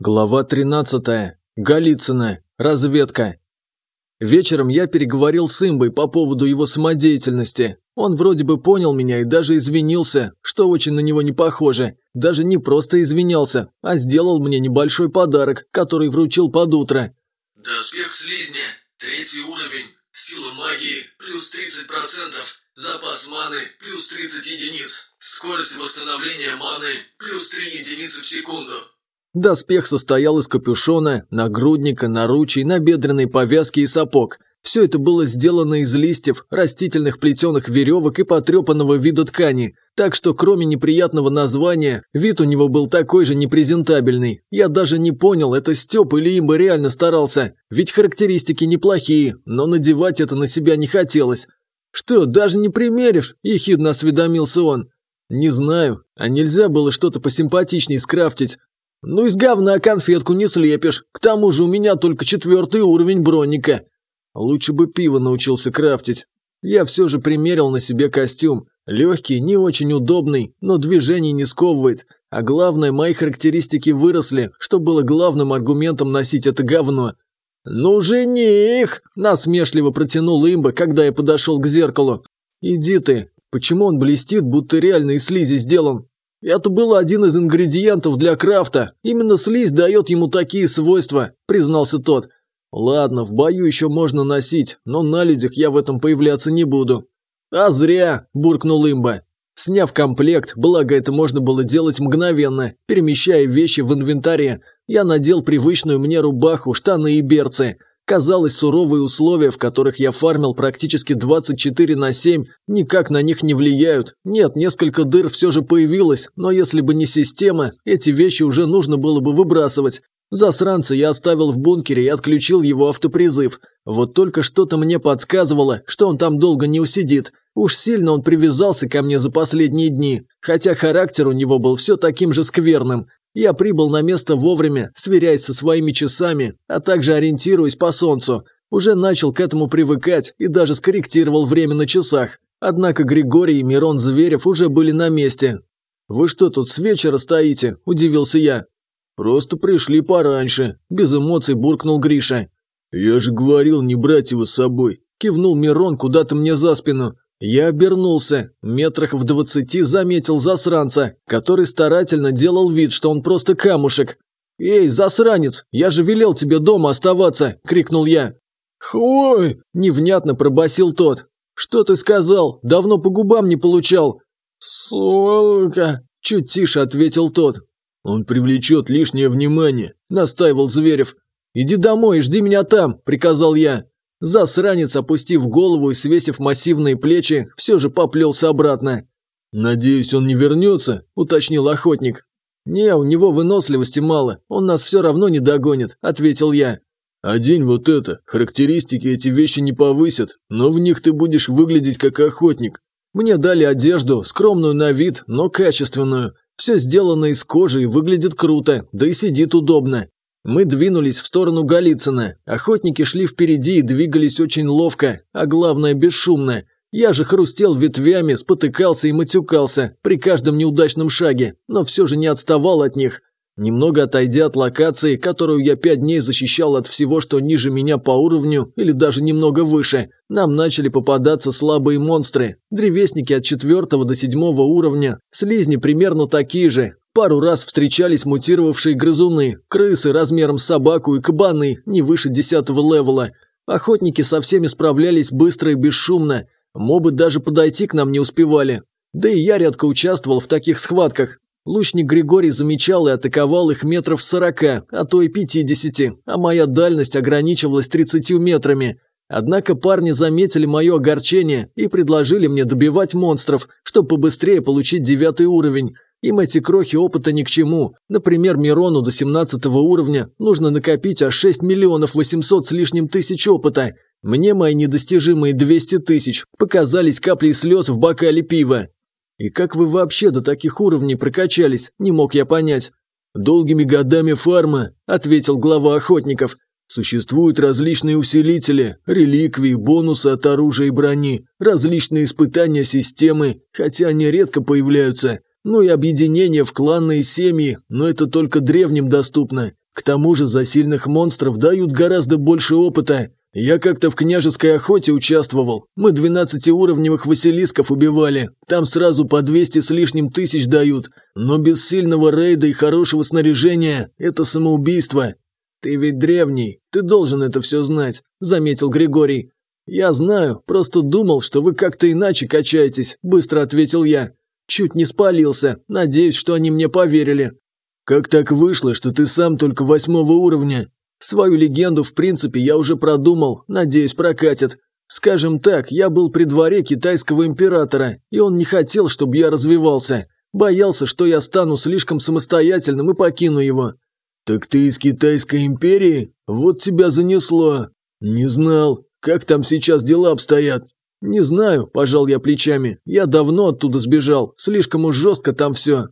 Глава 13. Голицына. Разведка. Вечером я переговорил с Имбой по поводу его самодеятельности. Он вроде бы понял меня и даже извинился, что очень на него не похоже. Даже не просто извинялся, а сделал мне небольшой подарок, который вручил под утро. Доспех слизня, третий уровень, сила магии плюс 30%, запас маны плюс 30 единиц, скорость восстановления маны плюс 3 единицы в секунду. Доспех состоял из капюшона, нагрудника, наручей, набедренной повязки и сапог. Все это было сделано из листьев, растительных плетеных веревок и потрепанного вида ткани. Так что, кроме неприятного названия, вид у него был такой же непрезентабельный. Я даже не понял, это Степ или имба реально старался. Ведь характеристики неплохие, но надевать это на себя не хотелось. «Что, даже не примеришь?» – ехидно осведомился он. «Не знаю. А нельзя было что-то посимпатичней скрафтить? «Ну из говна конфетку не слепишь. К тому же у меня только четвертый уровень броника». Лучше бы пиво научился крафтить. Я все же примерил на себе костюм. Легкий, не очень удобный, но движений не сковывает. А главное, мои характеристики выросли, что было главным аргументом носить это говно. «Ну, жених!» – насмешливо протянул имба, когда я подошел к зеркалу. «Иди ты. Почему он блестит, будто реально из слизи сделан? Это был один из ингредиентов для крафта. Именно слизь дает ему такие свойства, признался тот. Ладно, в бою еще можно носить, но на людях я в этом появляться не буду. А зря, буркнул имба. Сняв комплект, благо это можно было делать мгновенно, перемещая вещи в инвентаре, я надел привычную мне рубаху, штаны и берцы – Казалось, суровые условия, в которых я фармил практически 24 на 7, никак на них не влияют. Нет, несколько дыр все же появилось, но если бы не система, эти вещи уже нужно было бы выбрасывать. Засранца я оставил в бункере и отключил его автопризыв. Вот только что-то мне подсказывало, что он там долго не усидит. Уж сильно он привязался ко мне за последние дни, хотя характер у него был все таким же скверным. Я прибыл на место вовремя, сверяясь со своими часами, а также ориентируясь по солнцу. Уже начал к этому привыкать и даже скорректировал время на часах. Однако Григорий и Мирон Зверев уже были на месте. «Вы что тут с вечера стоите?» – удивился я. «Просто пришли пораньше», – без эмоций буркнул Гриша. «Я же говорил не брать его с собой», – кивнул Мирон куда-то мне за спину. Я обернулся, метрах в двадцати заметил засранца, который старательно делал вид, что он просто камушек. «Эй, засранец, я же велел тебе дома оставаться!» – крикнул я. «Хой!» – невнятно пробасил тот. «Что ты сказал? Давно по губам не получал». «Сука!» – чуть тише ответил тот. «Он привлечет лишнее внимание», – настаивал Зверев. «Иди домой и жди меня там», – приказал я. Засранец, опустив голову и свесив массивные плечи, все же поплелся обратно. «Надеюсь, он не вернется», – уточнил охотник. «Не, у него выносливости мало, он нас все равно не догонит», – ответил я. «Одень вот это, характеристики эти вещи не повысят, но в них ты будешь выглядеть как охотник». Мне дали одежду, скромную на вид, но качественную. Все сделано из кожи и выглядит круто, да и сидит удобно. Мы двинулись в сторону Голицына. Охотники шли впереди и двигались очень ловко, а главное бесшумно. Я же хрустел ветвями, спотыкался и матюкался при каждом неудачном шаге, но все же не отставал от них. Немного отойдя от локации, которую я пять дней защищал от всего, что ниже меня по уровню или даже немного выше, нам начали попадаться слабые монстры. Древесники от четвертого до седьмого уровня, слизни примерно такие же, Пару раз встречались мутировавшие грызуны, крысы размером с собаку и кабаны, не выше десятого левела. Охотники со всеми справлялись быстро и бесшумно. Мобы даже подойти к нам не успевали. Да и я редко участвовал в таких схватках. Лучник Григорий замечал и атаковал их метров сорока, а то и пятидесяти, а моя дальность ограничивалась тридцатью метрами. Однако парни заметили мое огорчение и предложили мне добивать монстров, чтобы побыстрее получить девятый уровень. Им эти крохи опыта ни к чему. Например, Мирону до 17 уровня нужно накопить аж 6 миллионов 800 с лишним тысяч опыта. Мне мои недостижимые 200 тысяч показались каплей слез в бокале пива. И как вы вообще до таких уровней прокачались, не мог я понять. «Долгими годами фарма», – ответил глава охотников. «Существуют различные усилители, реликвии, бонусы от оружия и брони, различные испытания системы, хотя они редко появляются. Ну и объединение в кланные семьи, но это только древним доступно. К тому же за сильных монстров дают гораздо больше опыта. Я как-то в княжеской охоте участвовал. Мы 12-уровневых василисков убивали. Там сразу по 200 с лишним тысяч дают. Но без сильного рейда и хорошего снаряжения – это самоубийство. Ты ведь древний, ты должен это все знать, заметил Григорий. Я знаю, просто думал, что вы как-то иначе качаетесь, быстро ответил я. Чуть не спалился, надеюсь, что они мне поверили. Как так вышло, что ты сам только восьмого уровня? Свою легенду, в принципе, я уже продумал, надеюсь, прокатит. Скажем так, я был при дворе китайского императора, и он не хотел, чтобы я развивался. Боялся, что я стану слишком самостоятельным и покину его. Так ты из Китайской империи? Вот тебя занесло. Не знал. Как там сейчас дела обстоят? Не знаю, пожал я плечами. Я давно оттуда сбежал, слишком уж жестко там все.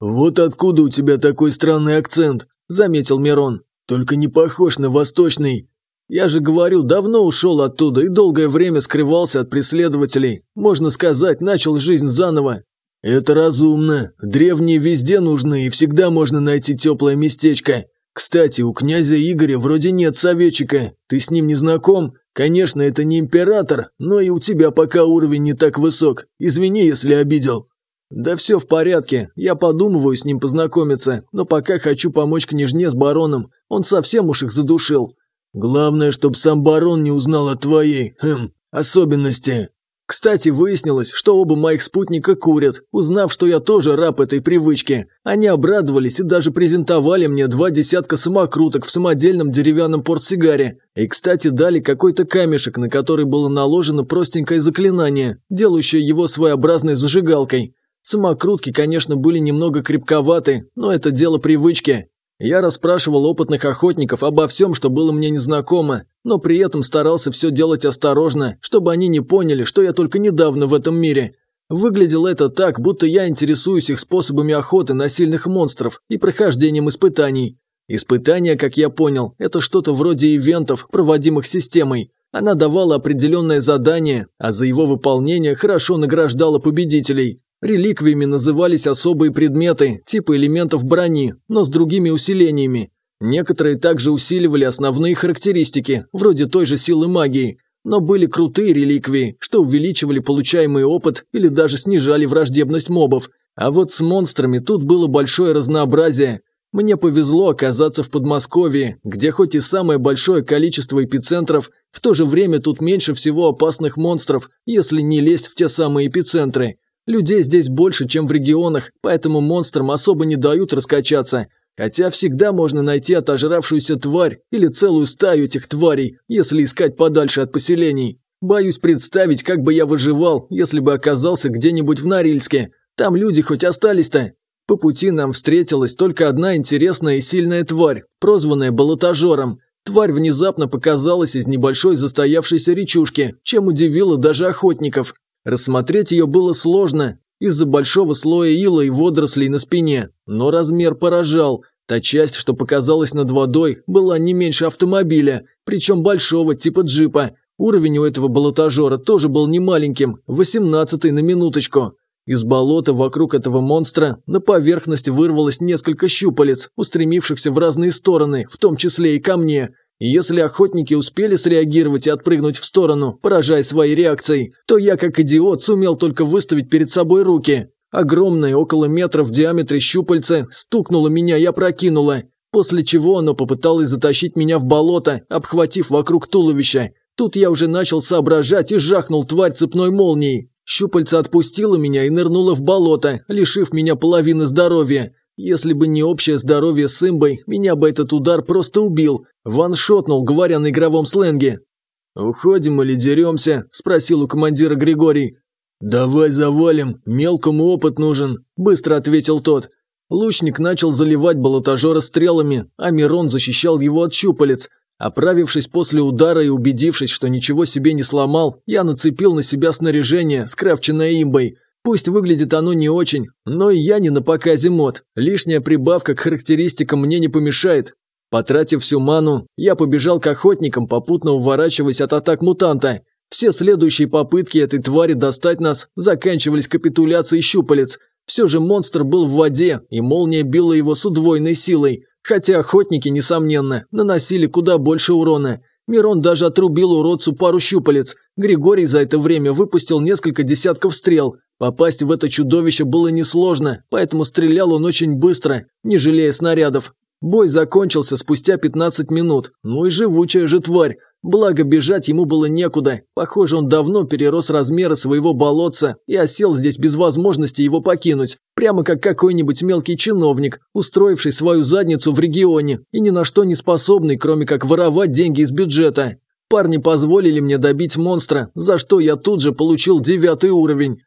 Вот откуда у тебя такой странный акцент, заметил Мирон. Только не похож на восточный. Я же говорю, давно ушел оттуда и долгое время скрывался от преследователей. Можно сказать, начал жизнь заново. Это разумно. Древние везде нужны и всегда можно найти теплое местечко. Кстати, у князя Игоря вроде нет советчика. Ты с ним не знаком? Конечно, это не император, но и у тебя пока уровень не так высок. Извини, если обидел. «Да все в порядке, я подумываю с ним познакомиться, но пока хочу помочь княжне с бароном, он совсем уж их задушил. Главное, чтобы сам барон не узнал о твоей, хм, особенности». Кстати, выяснилось, что оба моих спутника курят, узнав, что я тоже раб этой привычки. Они обрадовались и даже презентовали мне два десятка самокруток в самодельном деревянном портсигаре. И, кстати, дали какой-то камешек, на который было наложено простенькое заклинание, делающее его своеобразной зажигалкой. Самокрутки, конечно, были немного крепковаты, но это дело привычки. Я расспрашивал опытных охотников обо всем, что было мне незнакомо, но при этом старался все делать осторожно, чтобы они не поняли, что я только недавно в этом мире. Выглядело это так, будто я интересуюсь их способами охоты на сильных монстров и прохождением испытаний. Испытания, как я понял, это что-то вроде ивентов, проводимых системой. Она давала определенное задание, а за его выполнение хорошо награждала победителей. Реликвиями назывались особые предметы, типа элементов брони, но с другими усилениями. Некоторые также усиливали основные характеристики, вроде той же силы магии, но были крутые реликвии, что увеличивали получаемый опыт или даже снижали враждебность мобов. А вот с монстрами тут было большое разнообразие. Мне повезло оказаться в Подмосковье, где хоть и самое большое количество эпицентров, в то же время тут меньше всего опасных монстров, если не лезть в те самые эпицентры. Людей здесь больше, чем в регионах, поэтому монстрам особо не дают раскачаться. Хотя всегда можно найти отожравшуюся тварь или целую стаю этих тварей, если искать подальше от поселений. Боюсь представить, как бы я выживал, если бы оказался где-нибудь в Норильске. Там люди хоть остались-то. По пути нам встретилась только одна интересная и сильная тварь, прозванная болотожором. Тварь внезапно показалась из небольшой застоявшейся речушки, чем удивила даже охотников. Рассмотреть ее было сложно из-за большого слоя ила и водорослей на спине, но размер поражал. Та часть, что показалась над водой, была не меньше автомобиля, причем большого типа джипа. Уровень у этого болотажера тоже был немаленьким, 18 на минуточку. Из болота вокруг этого монстра на поверхность вырвалось несколько щупалец, устремившихся в разные стороны, в том числе и ко мне – если охотники успели среагировать и отпрыгнуть в сторону, поражая своей реакцией, то я, как идиот, сумел только выставить перед собой руки. Огромное, около метра в диаметре щупальце стукнуло меня и опрокинуло, после чего оно попыталось затащить меня в болото, обхватив вокруг туловища. Тут я уже начал соображать и жахнул тварь цепной молнией. Щупальце отпустило меня и нырнуло в болото, лишив меня половины здоровья. Если бы не общее здоровье с имбой, меня бы этот удар просто убил. Ваншотнул, говоря на игровом сленге. «Уходим или деремся?» – спросил у командира Григорий. «Давай завалим, мелкому опыт нужен», – быстро ответил тот. Лучник начал заливать болотожора стрелами, а Мирон защищал его от щупалец. Оправившись после удара и убедившись, что ничего себе не сломал, я нацепил на себя снаряжение, скрафченное имбой – Пусть выглядит оно не очень, но и я не на показе мод. Лишняя прибавка к характеристикам мне не помешает. Потратив всю ману, я побежал к охотникам, попутно уворачиваясь от атак мутанта. Все следующие попытки этой твари достать нас заканчивались капитуляцией щупалец. Все же монстр был в воде, и молния била его с удвоенной силой. Хотя охотники, несомненно, наносили куда больше урона. Мирон даже отрубил уродцу пару щупалец. Григорий за это время выпустил несколько десятков стрел. Попасть в это чудовище было несложно, поэтому стрелял он очень быстро, не жалея снарядов. Бой закончился спустя 15 минут. Ну и живучая же тварь. Благо бежать ему было некуда. Похоже, он давно перерос размеры своего болотца и осел здесь без возможности его покинуть. Прямо как какой-нибудь мелкий чиновник, устроивший свою задницу в регионе и ни на что не способный, кроме как воровать деньги из бюджета. Парни позволили мне добить монстра, за что я тут же получил девятый уровень.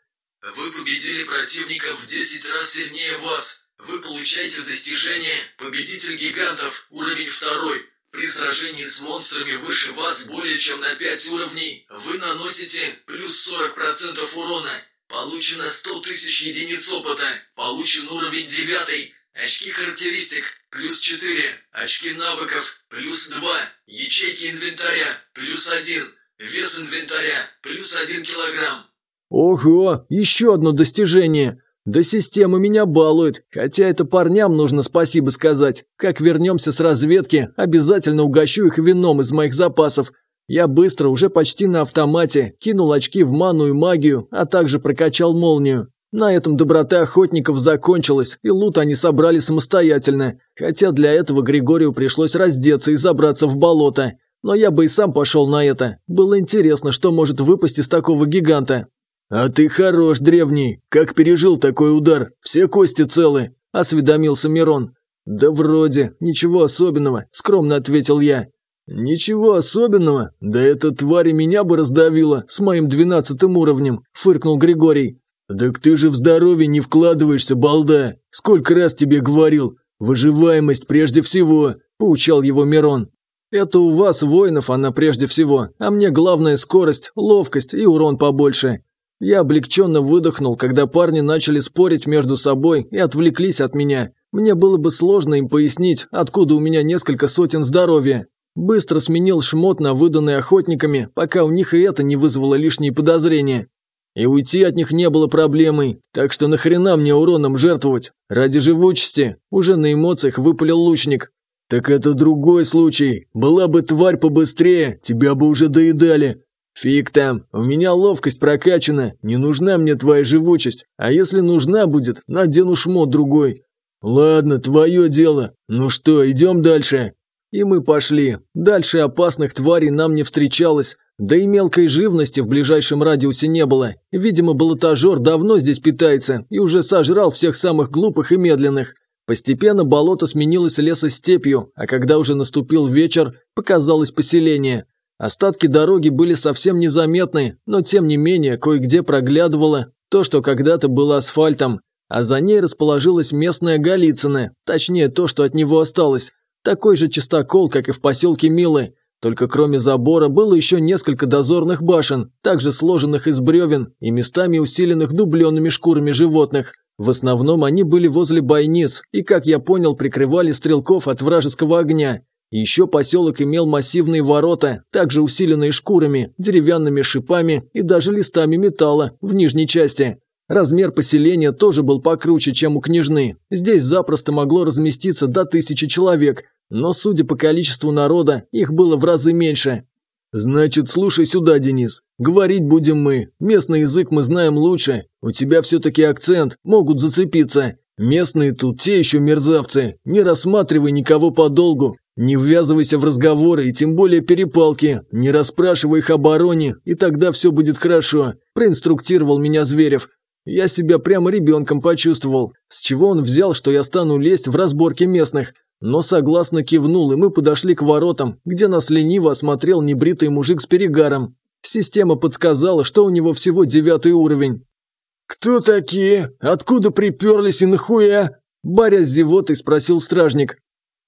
Вы победили противника в 10 раз сильнее вас. Вы получаете достижение «Победитель гигантов», уровень второй. При сражении с монстрами выше вас более чем на 5 уровней вы наносите плюс 40% урона. Получено 100 тысяч единиц опыта. Получен уровень 9. Очки характеристик плюс 4. Очки навыков плюс 2. Ячейки инвентаря плюс 1. Вес инвентаря плюс 1 килограмм. Ого, еще одно достижение. Да система меня балует, хотя это парням нужно спасибо сказать. Как вернемся с разведки, обязательно угощу их вином из моих запасов. Я быстро, уже почти на автомате, кинул очки в ману и магию, а также прокачал молнию. На этом доброта охотников закончилась, и лут они собрали самостоятельно, хотя для этого Григорию пришлось раздеться и забраться в болото. Но я бы и сам пошел на это. Было интересно, что может выпасть из такого гиганта. «А ты хорош, древний! Как пережил такой удар? Все кости целы!» – осведомился Мирон. «Да вроде, ничего особенного», – скромно ответил я. «Ничего особенного? Да эта тварь меня бы раздавила с моим двенадцатым уровнем», – фыркнул Григорий. «Так ты же в здоровье не вкладываешься, балда! Сколько раз тебе говорил? Выживаемость прежде всего!» – поучал его Мирон. «Это у вас, воинов, она прежде всего, а мне главное скорость, ловкость и урон побольше. Я облегченно выдохнул, когда парни начали спорить между собой и отвлеклись от меня. Мне было бы сложно им пояснить, откуда у меня несколько сотен здоровья. Быстро сменил шмот на выданный охотниками, пока у них и это не вызвало лишние подозрения. И уйти от них не было проблемой, так что нахрена мне уроном жертвовать? Ради живучести, уже на эмоциях выпалил лучник. Так это другой случай. Была бы тварь побыстрее, тебя бы уже доедали. «Фиг там, у меня ловкость прокачана, не нужна мне твоя живучесть, а если нужна будет, надену шмот другой». «Ладно, твое дело. Ну что, идем дальше?» И мы пошли. Дальше опасных тварей нам не встречалось, да и мелкой живности в ближайшем радиусе не было. Видимо, болотожор давно здесь питается и уже сожрал всех самых глупых и медленных. Постепенно болото сменилось лесостепью, а когда уже наступил вечер, показалось поселение. Остатки дороги были совсем незаметны, но тем не менее кое-где проглядывало то, что когда-то было асфальтом, а за ней расположилась местная Голицыно, точнее то, что от него осталось. Такой же чистокол, как и в поселке Милы, только кроме забора было еще несколько дозорных башен, также сложенных из бревен и местами усиленных дубленными шкурами животных. В основном они были возле бойниц и, как я понял, прикрывали стрелков от вражеского огня. Еще поселок имел массивные ворота, также усиленные шкурами, деревянными шипами и даже листами металла в нижней части. Размер поселения тоже был покруче, чем у княжны. Здесь запросто могло разместиться до тысячи человек, но, судя по количеству народа, их было в разы меньше. «Значит, слушай сюда, Денис. Говорить будем мы. Местный язык мы знаем лучше. У тебя все-таки акцент, могут зацепиться. Местные тут те еще мерзавцы. Не рассматривай никого подолгу. Не ввязывайся в разговоры и тем более перепалки, не расспрашивай их о бароне, и тогда все будет хорошо», – проинструктировал меня Зверев. Я себя прямо ребенком почувствовал, с чего он взял, что я стану лезть в разборки местных, но согласно кивнул, и мы подошли к воротам, где нас лениво осмотрел небритый мужик с перегаром. Система подсказала, что у него всего девятый уровень. «Кто такие? Откуда приперлись и нахуя?» Баря с зевотой спросил стражник.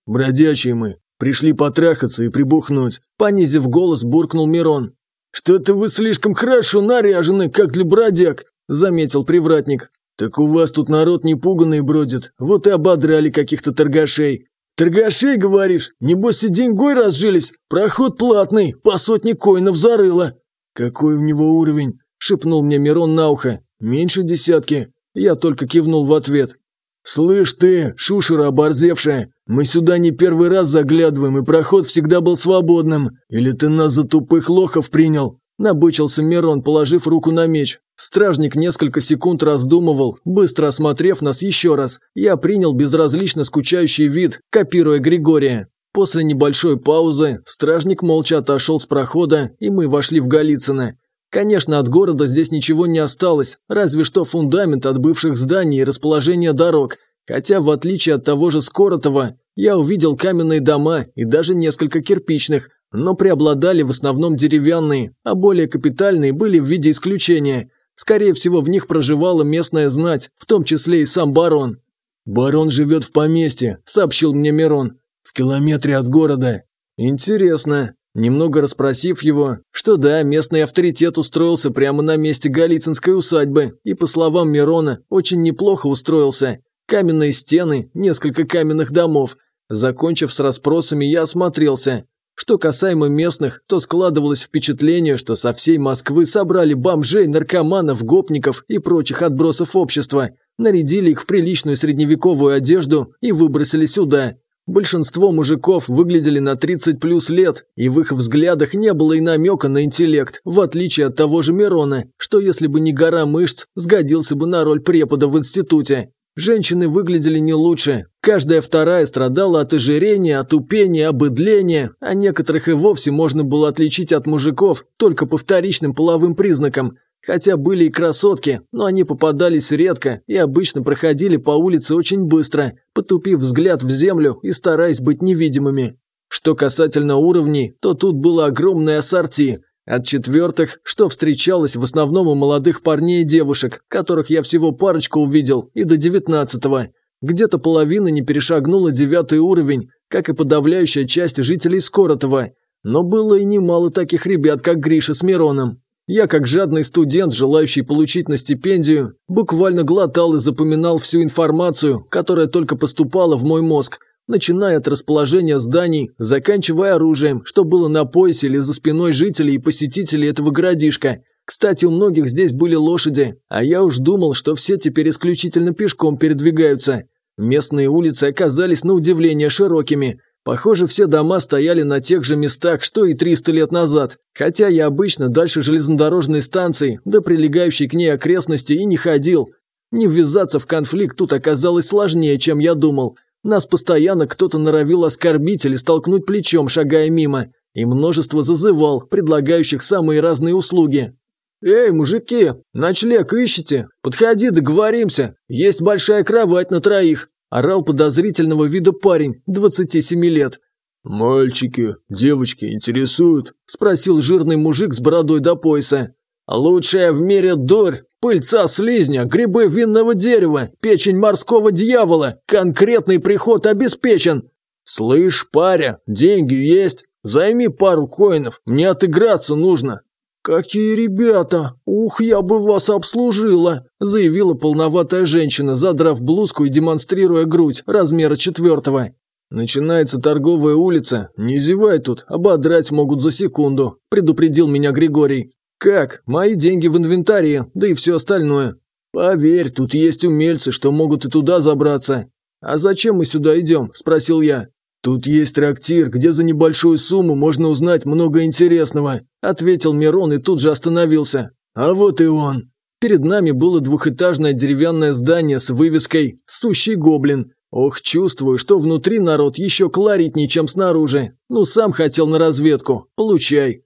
«Бродячие мы. Пришли потрахаться и прибухнуть», – понизив голос, буркнул Мирон. «Что-то вы слишком хорошо наряжены, как для бродяг», – заметил привратник. «Так у вас тут народ непуганный бродит, вот и ободрали каких-то торгашей». «Торгашей, говоришь? Небось и деньгой разжились? Проход платный, по сотне коинов зарыло». «Какой у него уровень?» – шепнул мне Мирон на ухо. «Меньше десятки». Я только кивнул в ответ. «Слышь ты, шушера оборзевшая, Мы сюда не первый раз заглядываем, и проход всегда был свободным. Или ты нас за тупых лохов принял?» Набычился Мирон, положив руку на меч. Стражник несколько секунд раздумывал, быстро осмотрев нас еще раз. Я принял безразлично скучающий вид, копируя Григория. После небольшой паузы стражник молча отошел с прохода, и мы вошли в Голицыно. Конечно, от города здесь ничего не осталось, разве что фундамент от бывших зданий и расположение дорог. Хотя, в отличие от того же Скоротова, я увидел каменные дома и даже несколько кирпичных, но преобладали в основном деревянные, а более капитальные были в виде исключения. Скорее всего, в них проживала местная знать, в том числе и сам барон. «Барон живет в поместье», – сообщил мне Мирон. «В километре от города». «Интересно». Немного расспросив его, что да, местный авторитет устроился прямо на месте Голицынской усадьбы, и, по словам Мирона, очень неплохо устроился. Каменные стены, несколько каменных домов. Закончив с расспросами, я осмотрелся. Что касаемо местных, то складывалось впечатление, что со всей Москвы собрали бомжей, наркоманов, гопников и прочих отбросов общества, нарядили их в приличную средневековую одежду и выбросили сюда. Большинство мужиков выглядели на 30 плюс лет, и в их взглядах не было и намека на интеллект, в отличие от того же Мирона, что если бы не гора мышц, сгодился бы на роль препода в институте. Женщины выглядели не лучше. Каждая вторая страдала от ожирения, отупения, обыдления, а некоторых и вовсе можно было отличить от мужиков только по вторичным половым признакам. Хотя были и красотки, но они попадались редко и обычно проходили по улице очень быстро, потупив взгляд в землю и стараясь быть невидимыми. Что касательно уровней, то тут было огромное ассорти – от четвертых, что встречалось в основном у молодых парней и девушек, которых я всего парочку увидел, и до девятнадцатого. Где-то половина не перешагнула девятый уровень, как и подавляющая часть жителей Скоротова. Но было и немало таких ребят, как Гриша с Мироном. Я, как жадный студент, желающий получить на стипендию, буквально глотал и запоминал всю информацию, которая только поступала в мой мозг – начиная от расположения зданий, заканчивая оружием, что было на поясе или за спиной жителей и посетителей этого городишка. Кстати, у многих здесь были лошади, а я уж думал, что все теперь исключительно пешком передвигаются. Местные улицы оказались на удивление широкими. Похоже, все дома стояли на тех же местах, что и 300 лет назад. Хотя я обычно дальше железнодорожной станции, до прилегающей к ней окрестности и не ходил. Не ввязаться в конфликт тут оказалось сложнее, чем я думал. Нас постоянно кто-то норовил оскорбить или столкнуть плечом, шагая мимо, и множество зазывал, предлагающих самые разные услуги. «Эй, мужики, ночлег ищете? Подходи, договоримся. Есть большая кровать на троих», – орал подозрительного вида парень, 27 лет. «Мальчики, девочки интересуют?» – спросил жирный мужик с бородой до пояса. «Лучшая в мире дурь Пыльца слизня, грибы винного дерева, печень морского дьявола. Конкретный приход обеспечен. Слышь, паря, деньги есть? Займи пару коинов, мне отыграться нужно. «Какие ребята! Ух, я бы вас обслужила!» – заявила полноватая женщина, задрав блузку и демонстрируя грудь размера четвертого. «Начинается торговая улица. Не зевай тут, ободрать могут за секунду», – предупредил меня Григорий. «Как? Мои деньги в инвентаре, да и все остальное. Поверь, тут есть умельцы, что могут и туда забраться. А зачем мы сюда идем?» – спросил я. «Тут есть трактир, где за небольшую сумму можно узнать много интересного», – ответил Мирон и тут же остановился. «А вот и он». Перед нами было двухэтажное деревянное здание с вывеской «Сущий гоблин». Ох, чувствую, что внутри народ еще колоритнее, чем снаружи. Ну, сам хотел на разведку. Получай.